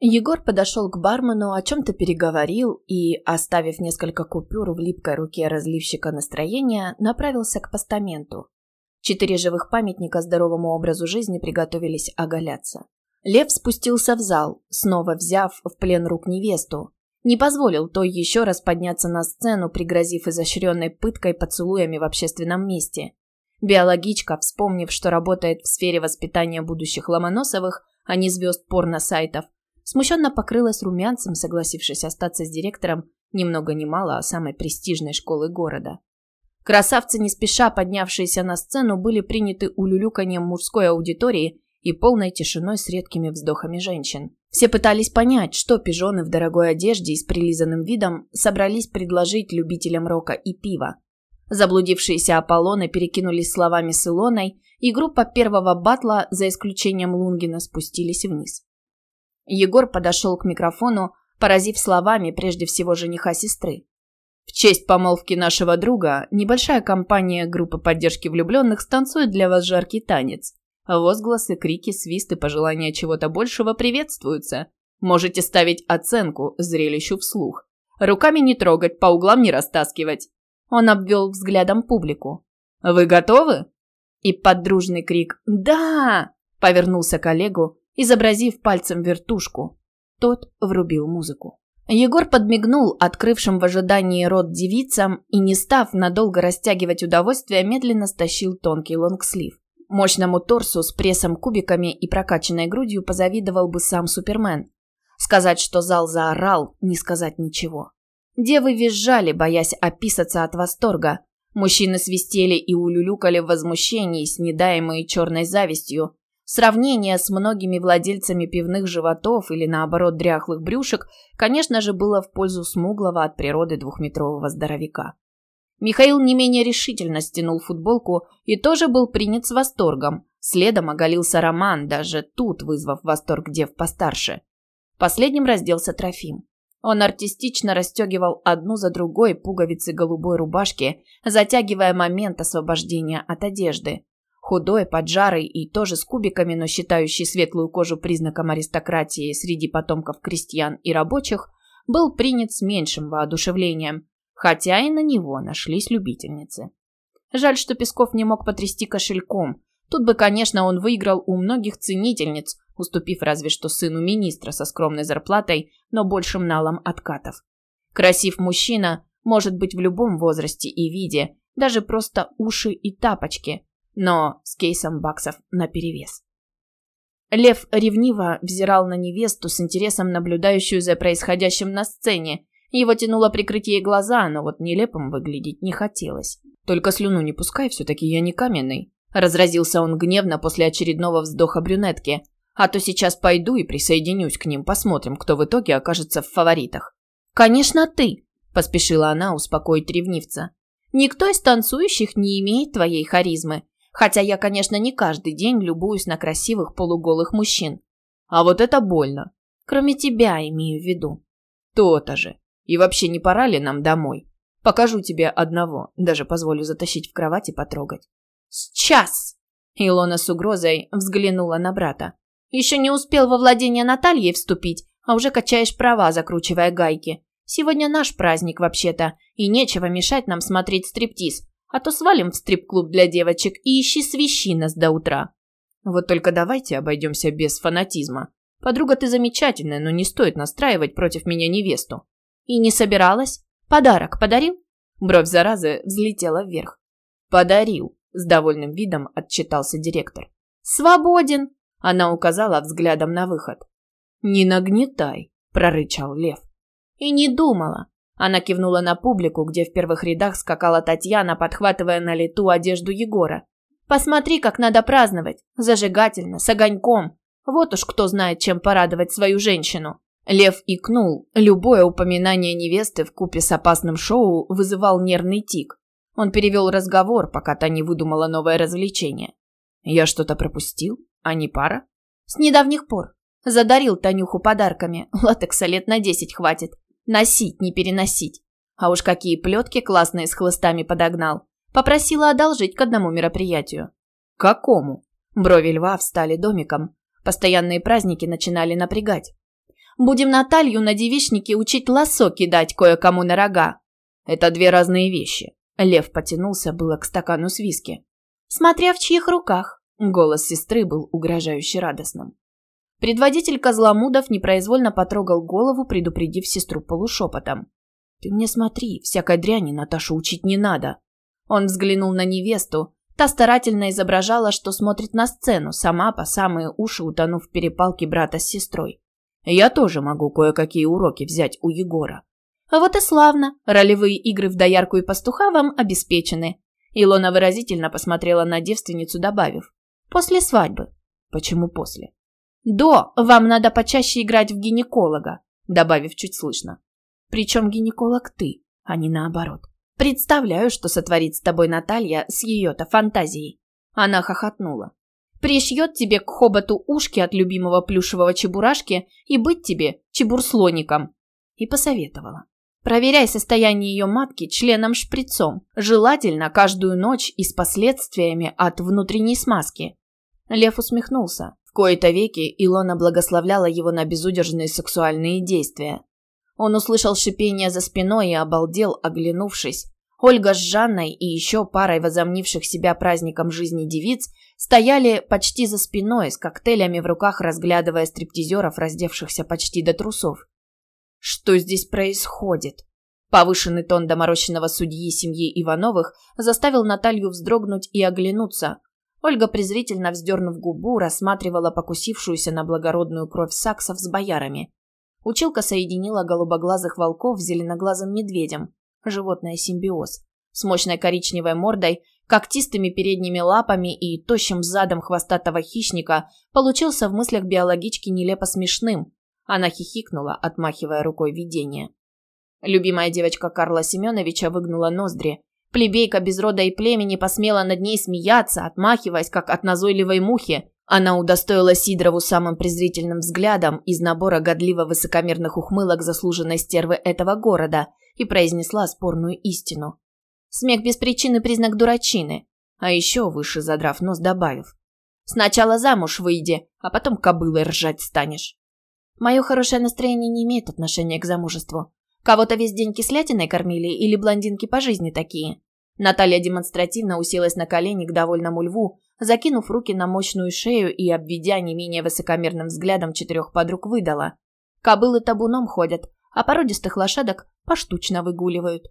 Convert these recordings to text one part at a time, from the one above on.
Егор подошел к бармену, о чем-то переговорил и, оставив несколько купюр в липкой руке разливщика настроения, направился к постаменту. Четыре живых памятника здоровому образу жизни приготовились оголяться. Лев спустился в зал, снова взяв в плен рук невесту. Не позволил той еще раз подняться на сцену, пригрозив изощренной пыткой поцелуями в общественном месте. Биологичка, вспомнив, что работает в сфере воспитания будущих Ломоносовых, а не звезд порно-сайтов, смущенно покрылась румянцем, согласившись остаться с директором ни много ни мало, самой престижной школы города. Красавцы, не спеша поднявшиеся на сцену, были приняты улюлюканьем мужской аудитории и полной тишиной с редкими вздохами женщин. Все пытались понять, что пижоны в дорогой одежде и с прилизанным видом собрались предложить любителям рока и пива. Заблудившиеся Аполлоны перекинулись словами с Илоной, и группа первого батла, за исключением Лунгина, спустились вниз. Егор подошел к микрофону, поразив словами прежде всего жениха сестры. В честь помолвки нашего друга небольшая компания группы поддержки влюбленных станцует для вас жаркий танец. Возгласы, крики, свисты, пожелания чего-то большего приветствуются. Можете ставить оценку зрелищу вслух. Руками не трогать, по углам не растаскивать. Он обвел взглядом публику. «Вы готовы?» И под дружный крик «Да!» повернулся к Олегу изобразив пальцем вертушку. Тот врубил музыку. Егор подмигнул открывшим в ожидании рот девицам и, не став надолго растягивать удовольствие, медленно стащил тонкий лонгслив. Мощному торсу с прессом кубиками и прокачанной грудью позавидовал бы сам Супермен. Сказать, что зал заорал, не сказать ничего. Девы визжали, боясь описаться от восторга. Мужчины свистели и улюлюкали в возмущении с недаемой черной завистью, Сравнение с многими владельцами пивных животов или, наоборот, дряхлых брюшек, конечно же, было в пользу смуглого от природы двухметрового здоровяка. Михаил не менее решительно стянул футболку и тоже был принят с восторгом. Следом оголился Роман, даже тут вызвав восторг дев постарше. Последним разделся Трофим. Он артистично расстегивал одну за другой пуговицы голубой рубашки, затягивая момент освобождения от одежды. Худой, поджарый и тоже с кубиками, но считающий светлую кожу признаком аристократии среди потомков крестьян и рабочих, был принят с меньшим воодушевлением, хотя и на него нашлись любительницы. Жаль, что Песков не мог потрясти кошельком. Тут бы, конечно, он выиграл у многих ценительниц, уступив разве что сыну министра со скромной зарплатой, но большим налом откатов. Красив мужчина может быть в любом возрасте и виде, даже просто уши и тапочки – но с кейсом баксов наперевес. Лев ревниво взирал на невесту с интересом, наблюдающую за происходящим на сцене. Его тянуло прикрыть ей глаза, но вот нелепым выглядеть не хотелось. «Только слюну не пускай, все-таки я не каменный», — разразился он гневно после очередного вздоха брюнетки. «А то сейчас пойду и присоединюсь к ним, посмотрим, кто в итоге окажется в фаворитах». «Конечно ты», — поспешила она успокоить ревнивца. «Никто из танцующих не имеет твоей харизмы. Хотя я, конечно, не каждый день любуюсь на красивых полуголых мужчин. А вот это больно. Кроме тебя, имею в виду. То-то же. И вообще не пора ли нам домой? Покажу тебе одного, даже позволю затащить в кровать и потрогать. Сейчас! Илона с угрозой взглянула на брата. Еще не успел во владение Натальей вступить, а уже качаешь права, закручивая гайки. Сегодня наш праздник вообще-то, и нечего мешать нам смотреть стриптиз. А то свалим в стрип-клуб для девочек и ищи свищи нас до утра. Вот только давайте обойдемся без фанатизма. Подруга ты замечательная, но не стоит настраивать против меня невесту. И не собиралась? Подарок подарил? Бровь заразы взлетела вверх. Подарил, с довольным видом отчитался директор. Свободен, она указала взглядом на выход. Не нагнетай, прорычал Лев. И не думала. Она кивнула на публику, где в первых рядах скакала Татьяна, подхватывая на лету одежду Егора. «Посмотри, как надо праздновать! Зажигательно, с огоньком! Вот уж кто знает, чем порадовать свою женщину!» Лев икнул. Любое упоминание невесты в купе с опасным шоу вызывал нервный тик. Он перевел разговор, пока та не выдумала новое развлечение. «Я что-то пропустил? А не пара?» «С недавних пор. Задарил Танюху подарками. Латекса лет на десять хватит. Носить, не переносить. А уж какие плетки классные с хлыстами подогнал. Попросила одолжить к одному мероприятию. Какому? Брови льва встали домиком. Постоянные праздники начинали напрягать. Будем Наталью на девичнике учить лосо кидать кое-кому на рога». «Это две разные вещи». Лев потянулся было к стакану с виски. «Смотря в чьих руках». Голос сестры был угрожающе радостным. Предводитель Козломудов непроизвольно потрогал голову, предупредив сестру полушепотом. «Ты мне смотри, всякой дряни Наташу учить не надо». Он взглянул на невесту. Та старательно изображала, что смотрит на сцену, сама по самые уши утонув в перепалке брата с сестрой. «Я тоже могу кое-какие уроки взять у Егора». «А вот и славно. Ролевые игры в доярку и пастуха вам обеспечены». Илона выразительно посмотрела на девственницу, добавив. «После свадьбы». «Почему после?» «До вам надо почаще играть в гинеколога», добавив чуть слышно. «Причем гинеколог ты, а не наоборот. Представляю, что сотворит с тобой Наталья с ее-то фантазией». Она хохотнула. «Пришьет тебе к хоботу ушки от любимого плюшевого чебурашки и быть тебе чебурслоником». И посоветовала. Проверяй состояние ее матки членом-шприцом, желательно каждую ночь и с последствиями от внутренней смазки. Лев усмехнулся кои-то веки Илона благословляла его на безудержные сексуальные действия. Он услышал шипение за спиной и обалдел, оглянувшись. Ольга с Жанной и еще парой возомнивших себя праздником жизни девиц стояли почти за спиной с коктейлями в руках, разглядывая стриптизеров, раздевшихся почти до трусов. Что здесь происходит? Повышенный тон доморощенного судьи семьи Ивановых заставил Наталью вздрогнуть и оглянуться. Ольга, презрительно вздернув губу, рассматривала покусившуюся на благородную кровь саксов с боярами. Училка соединила голубоглазых волков с зеленоглазым медведем. Животное симбиоз. С мощной коричневой мордой, когтистыми передними лапами и тощим задом хвостатого хищника получился в мыслях биологички нелепо смешным. Она хихикнула, отмахивая рукой видение. Любимая девочка Карла Семеновича выгнула ноздри. Плебейка без рода и племени посмела над ней смеяться, отмахиваясь, как от назойливой мухи. Она удостоила Сидорову самым презрительным взглядом из набора годливо-высокомерных ухмылок заслуженной стервы этого города и произнесла спорную истину. Смех без причины – признак дурачины. А еще выше задрав нос добавив. Сначала замуж выйди, а потом кобылой ржать станешь. Мое хорошее настроение не имеет отношения к замужеству. Кого-то весь день кислятиной кормили или блондинки по жизни такие? Наталья демонстративно уселась на колени к довольному льву, закинув руки на мощную шею и, обведя не менее высокомерным взглядом четырех подруг, выдала. Кобылы табуном ходят, а породистых лошадок поштучно выгуливают.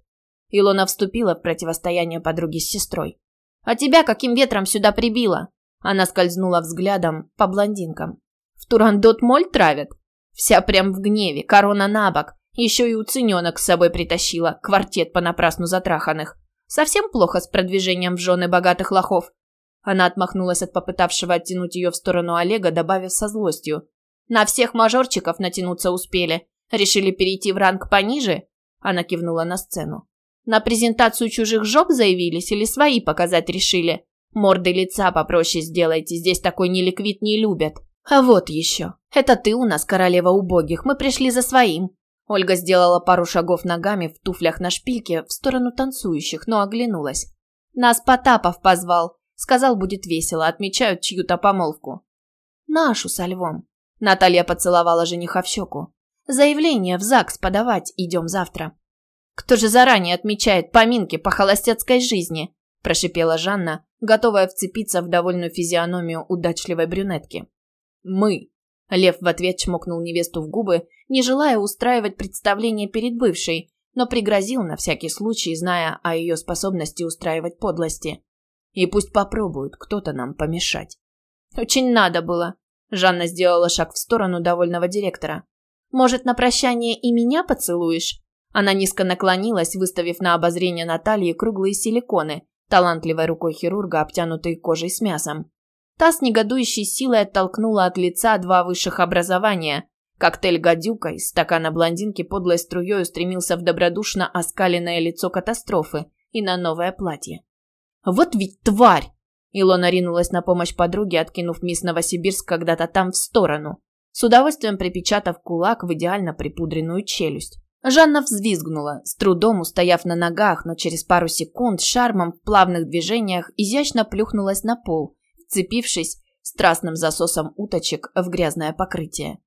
Илона вступила в противостояние подруги с сестрой. «А тебя каким ветром сюда прибило?» Она скользнула взглядом по блондинкам. «В Турандот моль травят?» Вся прям в гневе, корона на бок, еще и уцененок с собой притащила, квартет понапрасну затраханных. Совсем плохо с продвижением в жены богатых лохов. Она отмахнулась от попытавшего оттянуть ее в сторону Олега, добавив со злостью. «На всех мажорчиков натянуться успели. Решили перейти в ранг пониже?» Она кивнула на сцену. «На презентацию чужих жоп заявились или свои показать решили? Морды лица попроще сделайте, здесь такой неликвид не любят. А вот еще. Это ты у нас, королева убогих, мы пришли за своим. Ольга сделала пару шагов ногами в туфлях на шпильке в сторону танцующих, но оглянулась. «Нас Потапов позвал. Сказал, будет весело, отмечают чью-то помолвку». «Нашу со львом». Наталья поцеловала жениха в щеку. «Заявление в ЗАГС подавать идем завтра». «Кто же заранее отмечает поминки по холостяцкой жизни?» прошипела Жанна, готовая вцепиться в довольную физиономию удачливой брюнетки. «Мы», Лев в ответ чмокнул невесту в губы, не желая устраивать представление перед бывшей, но пригрозил на всякий случай, зная о ее способности устраивать подлости. И пусть попробуют кто-то нам помешать. Очень надо было. Жанна сделала шаг в сторону довольного директора. Может, на прощание и меня поцелуешь? Она низко наклонилась, выставив на обозрение Натальи круглые силиконы, талантливой рукой хирурга, обтянутые кожей с мясом. Та с негодующей силой оттолкнула от лица два высших образования. Коктейль гадюка из стакана блондинки подлой струей устремился в добродушно оскаленное лицо катастрофы и на новое платье. «Вот ведь тварь!» Илона ринулась на помощь подруге, откинув мисс Новосибирск когда-то там в сторону, с удовольствием припечатав кулак в идеально припудренную челюсть. Жанна взвизгнула, с трудом устояв на ногах, но через пару секунд шармом в плавных движениях изящно плюхнулась на пол, вцепившись страстным засосом уточек в грязное покрытие.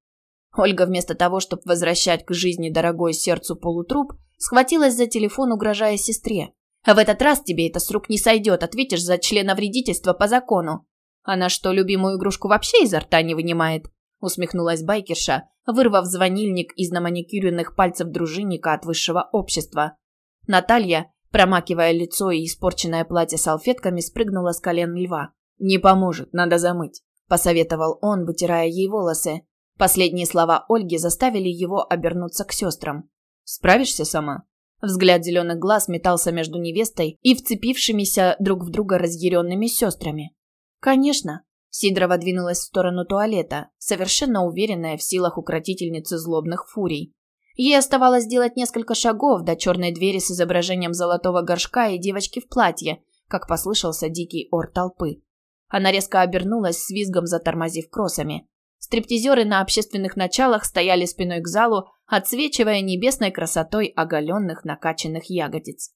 Ольга вместо того, чтобы возвращать к жизни дорогой сердцу полутруп, схватилась за телефон, угрожая сестре. «А в этот раз тебе это с рук не сойдет, ответишь за члена вредительства по закону». «Она что, любимую игрушку вообще изо рта не вынимает?» усмехнулась байкерша, вырвав звонильник из наманикюренных пальцев дружинника от высшего общества. Наталья, промакивая лицо и испорченное платье салфетками, спрыгнула с колен льва. «Не поможет, надо замыть», – посоветовал он, вытирая ей волосы. Последние слова Ольги заставили его обернуться к сестрам. «Справишься сама?» Взгляд зеленых глаз метался между невестой и вцепившимися друг в друга разъяренными сестрами. «Конечно», Сидорова двинулась в сторону туалета, совершенно уверенная в силах укротительницы злобных фурий. Ей оставалось сделать несколько шагов до черной двери с изображением золотого горшка и девочки в платье, как послышался дикий ор толпы. Она резко обернулась, с визгом затормозив кроссами. Стриптизеры на общественных началах стояли спиной к залу, отсвечивая небесной красотой оголенных накачанных ягодиц.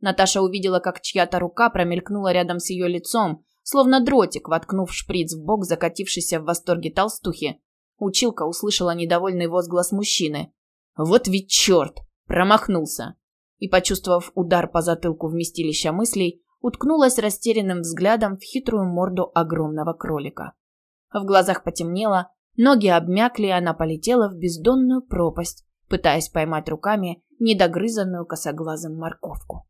Наташа увидела, как чья-то рука промелькнула рядом с ее лицом, словно дротик, воткнув шприц в бок закатившейся в восторге толстухи. Училка услышала недовольный возглас мужчины. «Вот ведь черт! Промахнулся!» И, почувствовав удар по затылку вместилища мыслей, уткнулась растерянным взглядом в хитрую морду огромного кролика. В глазах потемнело, ноги обмякли, и она полетела в бездонную пропасть, пытаясь поймать руками недогрызанную косоглазым морковку.